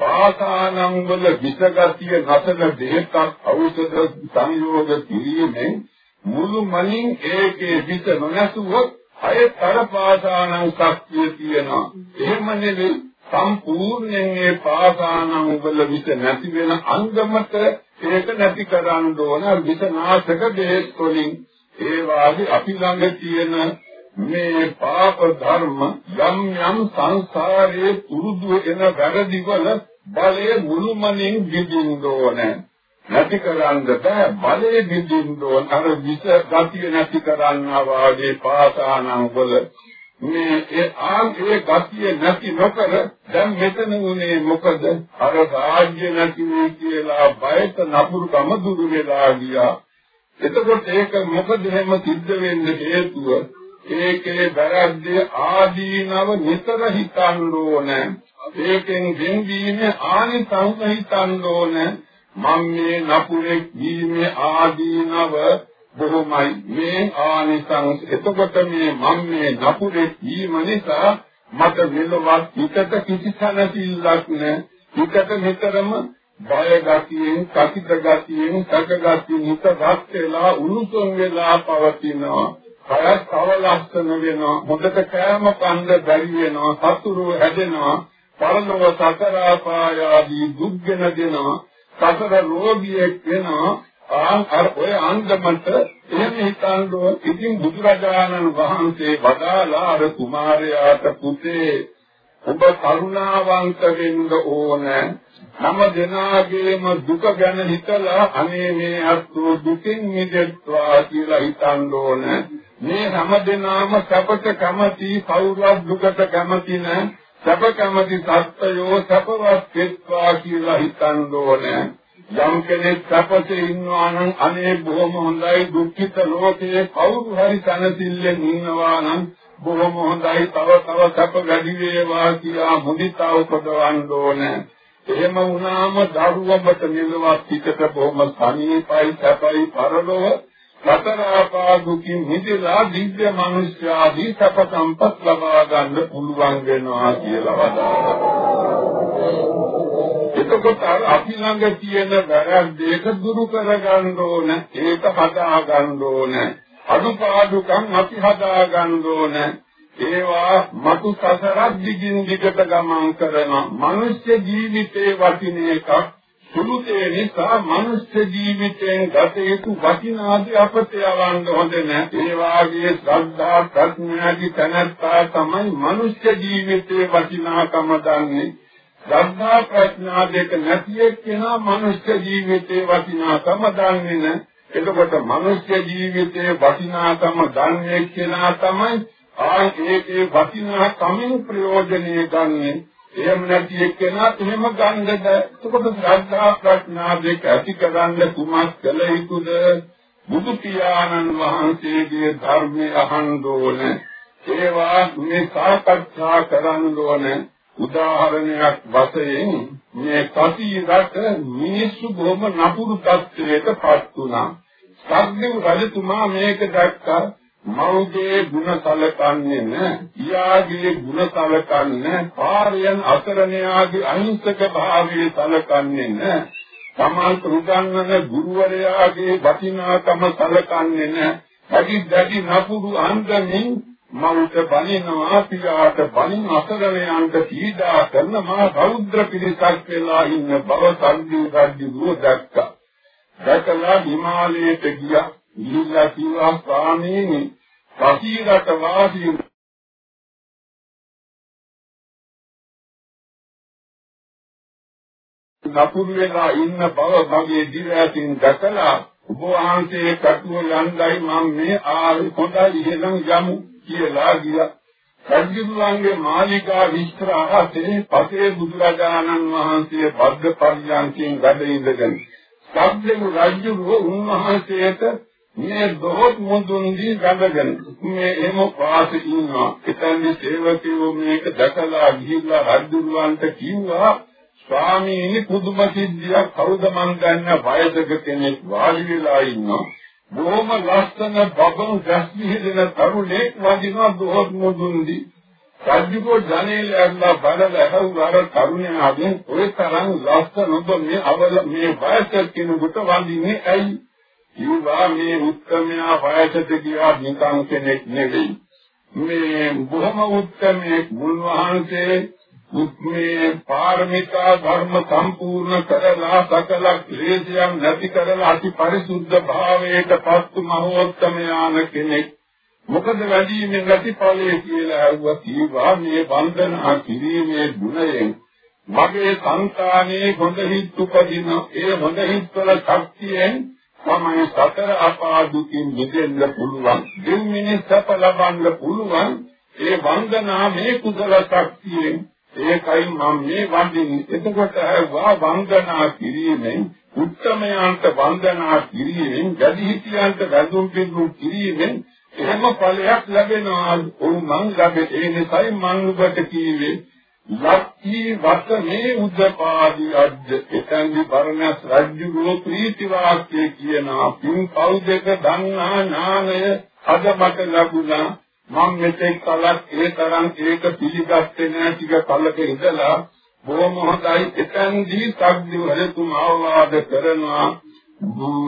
පාසානම් වල විසගතිය නැසන දෙයක් ඖෂධ සංයෝග කිරීමෙන් මුළු මනින් ඒකේ විස නොනැසුවොත් අයතර පාසානං ශක්තිය තියෙනවා. එහෙම නෙවෙයි සම්පූර්ණයෙන් මේ පාසානං වල විස නැති වෙන අංගමත ඒක නැති කරන්න ඕන විසනාශක බෙහෙත් වලින් ඒ වාගේ අපි ළඟ තියෙන මේ පාප ධර්ම යම් යම් සංසාරයේ පුරුදු වෙන වැරදි වල බලය මුළුමනින් විඳින්න ඕනේ. නැති කරන්න බෑ. බලය විඳින්න ඕන. අර විස ගතිය නැති කරන්නා වාගේ පාසානං වල මේ ඒ ආගේ ගතිය නැති නොකර දැන් මෙතන උනේ මොකද? අර රාජ්‍ය නැති වෙයි කියලා බයට නපුරුකම දුරු වෙලා ගියා. එතකොට ඒක මොකද? එහෙම සිද්ධ වෙන්න හේතුව ඒකේ වැරද්දේ ආදීනව නිතර හිතන්න ඕන. ඒකෙන් ගෙන්වීමේ ආනිසංස හිතන්න ඕන. මම මේ නපුරෙක් වීමේ ආදීනව බොහොමයි. මේ ආනිසංස. එතකොට මේ මම මේ නපුරෙක් වීම නිසා මට මෙලොවත් හිතට කිසි සැනසෙල්ලක් නැහැ හිතට නිතරම බය ගතියෙන්, කසිත ගතියෙන්, සැක ගතියෙන් හිත රත් වෙලා උණුසුම් වෙලා පවතිනවා. කයත් තව ලස්සන වෙනවා. හොඳට කෑම කන්න බැරි වෙනවා. සතුරු හැදෙනවා. පරලොව සතර ආපායාදී දුක්ගෙන දෙනවා. සතර රෝගියෙක් වෙනවා. ආන් අර ඔය අන්දමට එහෙම හිතනදෝ ඉතින් බුදුරජාණන් වහන්සේ වදාලා අර කුමාරයාට පුතේ ඔබ කරුණාවන්ත වෙන්න ඕනේ නම දෙනාගේම දුක ගැන හිතලා අනේ මේ අත්ෝ දුකින් මිදෙත්වා කියලා හිතන්න ඕන. මේ හැම දෙනාම සැපට කැමති කවුරුත් දුකට කැමති නැ සැප කැමති සත්‍යයෝ සැපවත් වෙත්වා කියලා හිතන්න ඕන. යම් කෙනෙක් සැපසේ ඉන්නවා නම් අනේ බොහොම හොඳයි දුක්ඛිත ලෝකයේ කවුරු හරි තනසිල්ලෙන් ඉන්නවා නම් බොහොම හොඳයි තව තව සැප වැඩි වේවා කියලා මුදිතාව උපදවන්න ඕනේ. එහෙම වුණාම දරුවඹට නිලවත් පිටට බොහොම සමීපයි සැපයි පරලොව සතර ආපාදුකින් මිදලා දිව්‍ය මනුෂ්‍යාදී සැප සම්පත් ලබා ගන්න පුළුවන් වෙනවා කියලා වදාළා. එතකොට අපි ළඟ තියෙන වැරද්දේක දුරු කරගන්න ඕන, ඒක හදා ගන්න ඕන. අඩුපාඩුකම් අපි හදා ගන්න ඕන. ඒවා මතු සසරක් දිගින් දිගට ගමන් කරන මනුෂ්‍ය ජීවිතේ වටින එකක්. සුළුතේ නිසා මනුෂ්‍ය ජීවිතයෙන් ගත යුතු වටිනාදී අපට යවන්න හොඳ නැහැ. ඒ වාගේ ශ්‍රද්ධා ප්‍රඥාදී තනත්තා තමයි මනුෂ්‍ය ජීවිතේ වටිනාකම දන්නේ. ශ්‍රද්ධා ප්‍රඥා දෙක නැති එක්කෙනා මනුෂ්‍ය ජීවිතේ වටිනාකම දන්නේ නැහැ. එතකොට මනුෂ්‍ය ජීවිතේ වටිනාකම දන්නේ කෙනා තමයි ආයි ඒකේ වටිනා කමින් ප්‍රයෝජනෙ ගන්න. එහෙම නැති එක්කෙනා එහෙම ගන්නද? එතකොට ශ්‍රද්ධා ප්‍රඥා දෙක ඇති කරන්න කුමක් කළ යුතුද? බුදු පියාණන් වහන්සේගේ ධර්මය අහන්න ඕනේ. ඒවා මේ සාකච්ඡා කරන්න ඕනේ. උදාහරණයක් වශයෙන් මේ කසීරට මිනිස්සු බොහොම නපුරු තත්ත්වයකට පත් වුණා. සද්දෙව් රජතුමා මේක දැක්කා මෞගේ ಗುಣ සලකන්නේ නැහැ. ඊයාගේ ಗುಣ සලකන්නේ පාරයන් අසරණයාගේ අහිංසක භාවයේ සලකන්නේ නැහැ. සමාල් උගන්වන ගුරුවරයාගේ වටිනාකම සලකන්නේ නැහැ. වැඩි දැඩි නපුරු අන්දමින් මෞට බලිනවා පියාට බලින් අසරණයන්ට පීඩා කරන මා බෞද්ධ පිරිසක් වෙලා ඉන්න බව සංජීව රජු දැක්කා. දැකලා හිමාලයට ගියා. ගිහිල්ලා කිව්වා ස්වාමීනි කසීරට වාසී නපුරු වෙලා ඉන්න බව මගේ දිව ඇතින් දැකලා ඔබ වහන්සේ කටුව යන්දයි මම මේ ආවේ හොඳයි ඉහෙලම යමු කියලා ගියා. සජ්ජුරුවන්ගේ මාලිකා විස්තර අහසේ පසේ බුදුරජාණන් වහන්සේ බද්ධ පරියන්කින් වැඩ ඉඳගෙන සබ්දෙමු රජුව උන්වහන්සේට මේ දොහොත් මුදුන්දී ගඳගෙන මේ එහෙම පාසෙ ඉන්නවා. එතනදී සේවකයෝ මේක දැකලා ගිහිල්ලා රජුලවන්ට කිව්වා ස්වාමීනි පුදුම සිද්ධියක්. කවුද මන් දන්න වයසක කෙනෙක් වාඩි වෙලා ඉන්නවා? බොහොම ලස්සන බබන් ගැස්මිහෙන තරුණෙක් වදිනවා දොහොත් මුදුන්දී රජුකෝ ජනේල ඇල්ලා බලලා හවුර තරුණයාගෙන් ඔය තරම් ලස්සන ඔබ මේ අවල මේ වයසක කෙනෙකුට වඳින්නේ ඇයි? කිව්වා මේ උත්තමයා වයසට ගියා නිකන් කෙනෙක් නෙවෙයි. මේ බොහොම උත්තමේ මුල් වහන්සේ මේ පාරමිතා ධර්ම සම්පූර්ණ කරලා සකල ක්ලේශයන් නැති කරලා අති පරිසුද්ධ භාවයට පත්තු මහෝත්තමයාන කෙනෙක් මොකද වැඩිමෙන් ගතිඵලයේ කියලා ඇහුවා කීවා මේ වන්දනා කිරීමේ ගුණයෙන් මගේ సంతානයේ හොඳ හිත් උපදින ඒ හොඳ හිත් වල ශක්තියෙන් තමයි සතර අපා දුකින් මිදෙන්න පුළුවන්. දෙමිනිස් සප ලබන්න පුළුවන්. ඒ වන්දනා මේ කුසල ශක්තියෙන් ඒකයි මම මේ වන්දින්නේ එතකොට වා වන්දනා කිරීමෙන් උත්තමයන්ට වන්දනා කිරීමෙන් ගදිහිතියන්ට වැඳුම් පිළිතුරු කිරීමෙන් එහෙම ඵලයක් ලැබෙනවා. උන් මං ලැබේ ඒ නිසායි මං ඔබට කීවේ ලක්ඛී වතනේ උද්දපාදී අද්ද එතන්දි බරණස් රජ්ජුගේ ප්‍රීති වාක්‍ය කියනවා පින් පව් දෙක දන්නා ඥානය අද මට ලැබුණා. මම මෙතෙක් කලක් ඒ තරම් ඒක පිළිගත්තේ නැහැ. ටික කලක ඉඳලා බොහොම හොඳයි. එතෙන්දී සබ්දු හරතුමා අවවාද කරනවා.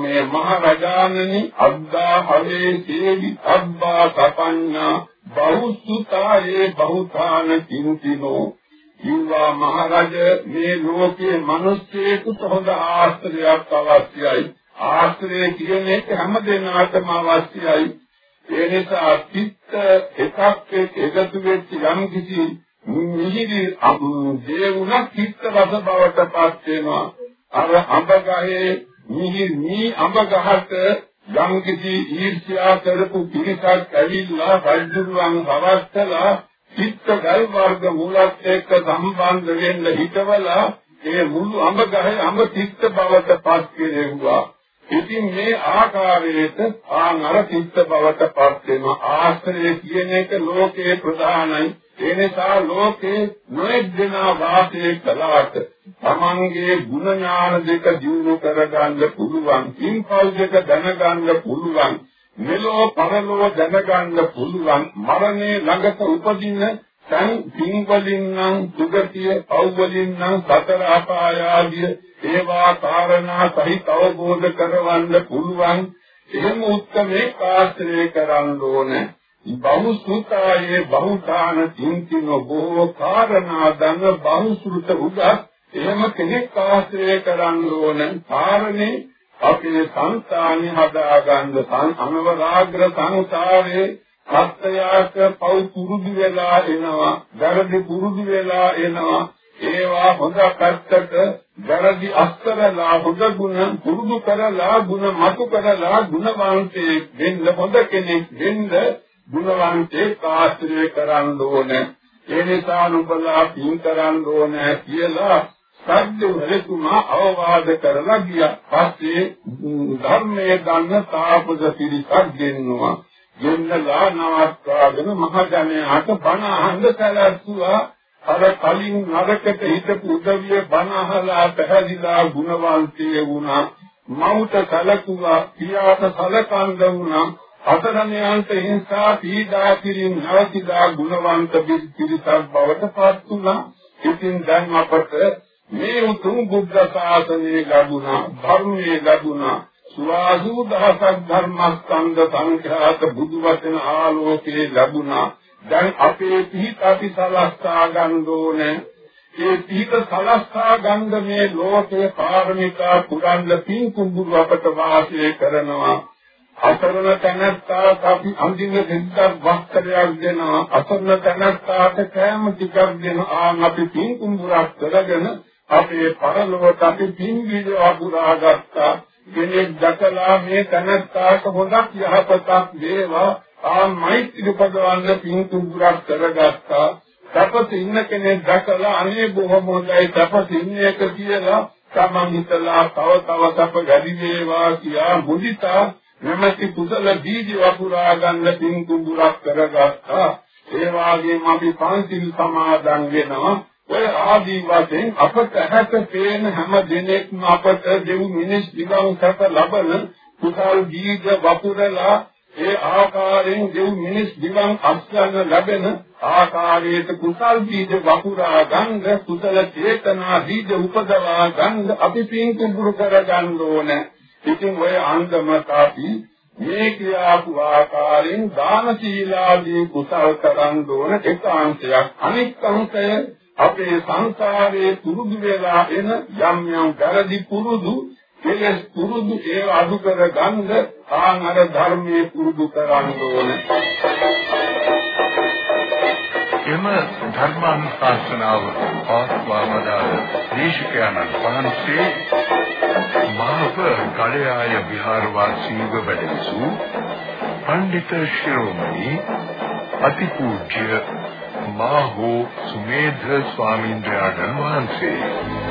මේ මහ රජාණනි අද්දා හවේ සේවි අබ්බා සපඤ්ඤා බහුසුතායේ බහුතාන චින්තිනෝ කිව්වා මහරජ මේ ලෝකයේ මිනිස්සෙකුට හොඳ ආශ්‍රයයක් අවශ්‍යයි. ආශ්‍රය කියන එක හැම දෙනාටම අවශ්‍යයි. ඒ නිසා චිත්ත එකක් එක්ක එකතු වෙච්ච යම් කිසි මිහිරි දේවුණක් චිත්ත රස බවට පත් වෙනවා. අර අඹ ගහේ මිහිරි මී අඹ ගහට යම් කිසි ඊර්ෂ්‍යා කරපු පිරිසක් ඇවිල්ලා රජුරුවන් හවස්සලා චිත්ත ගල් වර්ග මුලත් එක්ක සම්බන්ධ වෙන්න හිතවලා ඒ මුළු අඹ ගහේ අඹ චිත්ත බවට පත් කෙරෙව්වා. ඉතින් මේ ආකාරයට ආනර චිත්ත බවට පත් වෙන ආශ්‍රය කියන එක ලෝකේ ප්‍රධානයි. ඒ නිසා ලෝකේ නොඑක් දෙනා වාසය කළාට තමන්ගේ ගුණ ඥාන දෙක දියුණු කරගන්න පුළුවන් කිම්පල් දෙක දැනගන්න පුළුවන්. මෙලෝ පරලෝ දැනගන්න පුළුවන් මරණේ ළඟට උපදින තන් පින්වලින් නම් සුගතිය පෞවලින් නම් සතර අපාය ආදිය ඒවා කාරණා සහිත අවබෝධ කරවන්න පුළුවන්. එහෙම උත්තරේ ආශ්‍රය කරන්න ඕනේ. බහුසුතායේ බහුදාන චින්තින බොහෝ කාරණා දන බහුසුත උදත් එහෙම කෙනෙක් ආශ්‍රය කරන්න ඕනේ. කාරණේ අපේ සංස්ථානි හදාගන්න සං අනවරාග්‍ර සංසාරේ සත්‍යයක පව් පුරුදු වෙලා එනවා වැරදි පුරුදු වෙලා එනවා. ඒවා හොඳ පැත්තට වැරදි අස්තරලා හොඳ ගුණ පුරුදු කරලා ගුණ මතු කරලා ගුණවන්තයෙක් වෙන්න හොඳ කෙනෙක් වෙන්න ගුණවන්තයෙක් ආශ්‍රය කරන්න ඕනේ. ඒ නිසා නුඹලා පින් කරන්න ඕනේ කියලා සද්ද වෙලතුමා අවවාද කරලා ගියා. පස්සේ ධර්මයේ ගන්න තාපද පිරිසක් ගෙන්නවා. ගෙන්නලා නවත්වාගෙන මහජනයාට බණ අහන්න සැලැස්සුවා. අර කලින් නරකට හිටපු උදවිය බණ අහලා පැහැදිලා ගුණවන්තය වුණා. මවුට සැලකුවා, පියාට සැලකන්ද වුණා. අතරණයන්ට හිංසා පීඩා කිරීම නැවතිලා ගුණවන්ත පිරිසක් බවට පත් වුණා. ඉතින් දැන් අපට මේ උතුම් බුද්ධ ශාසනය ලැබුණා ධර්මයේ ලැබුණා. සුවාසු දහසක් ධර්මස්කන්ධ සංඛ්‍යාත බුදු වචන ආලෝකයේ ලැබුණා. දැන් අපේ පිහිට අපි සලස්සා ගන්න ඕනේ. ඒ පිහිට සලස්සා ගන්න මේ ලෝකේ පාරමිතා පුරන්න පින් කුඹුරු අපට වාසය කරනවා. අසරණ තැනත්තා අපි අඳින දෙද්දක් වස්ත්‍රයක් දෙනවා. අසරණ තැනත්තාට කෑම ටිකක් දෙනවා. අපි පින් කුඹුරක් කරගෙන අපේ පරලොවට අපි පින්බීජ වපුරා ගත්තා. කෙනෙක් දැකලා මේ තනත්තාට හොඳක් යහපතක් වේවා. ආ මෛත්‍රී උපදවන්න පින් කුඹුරක් කරගත්තා. තපස් ඉන්න කෙනෙක් දැකලා අනේ බොහොම හොඳයි. තපස් ඉන්නේ එක කියලා තමන් හිතලා තව තව තප වැඩි වේවා කියා මුදිතා නැමැති කුසල බීජ වපුරා ගන්න පින් කුඹුරක් කරගත්තා. ඒ වගේම අපි පන්සිල් සමාදන් වෙනවා. ඔය ආදී වශයෙන් අපට ඇහැට පේන හැම දිනෙකම අපට දෙව් මිනිස් දිගම් සැප ලබන කුසල් බීජ වපුරලා ඒ ආකාරයෙන් දෙව් මිනිස් දිගම් අස්වන්න ලැබෙන ආකාරයට කුසල් බීජ වපුරා ගන්න කුසල චේතනා බීජ උපදවා ගන්න අපි පින් කුඹුරු කර ගන්න ඕනේ. ඉතින් ඔය අන්දමට අපි මේ කියාපු ආකාරයෙන් දාන සීලාදී කුසල් කරන් දෝන එකාන්තයක් අනික් අංශය අපේ සංසාරයේ පුරුදු වෙලා එන යම් යම් වැරදි පුරුදු කෙලස් පුරුදු ඒව අඩු කර ගන්න ආන් අර ධර්මයේ පුරුදු කරන්න ඕනේ. එම ධර්මානුශාසනාව ආස්වාමදාන දේශකයන්න් වහන්සේ මාව ගලයාය විහාරවාසීව වැඩසූ පඬිත ශිරෝමණි අතිපූජ්‍ය මාහෝ සුමේධ ස්වාමීන් වහන්සේ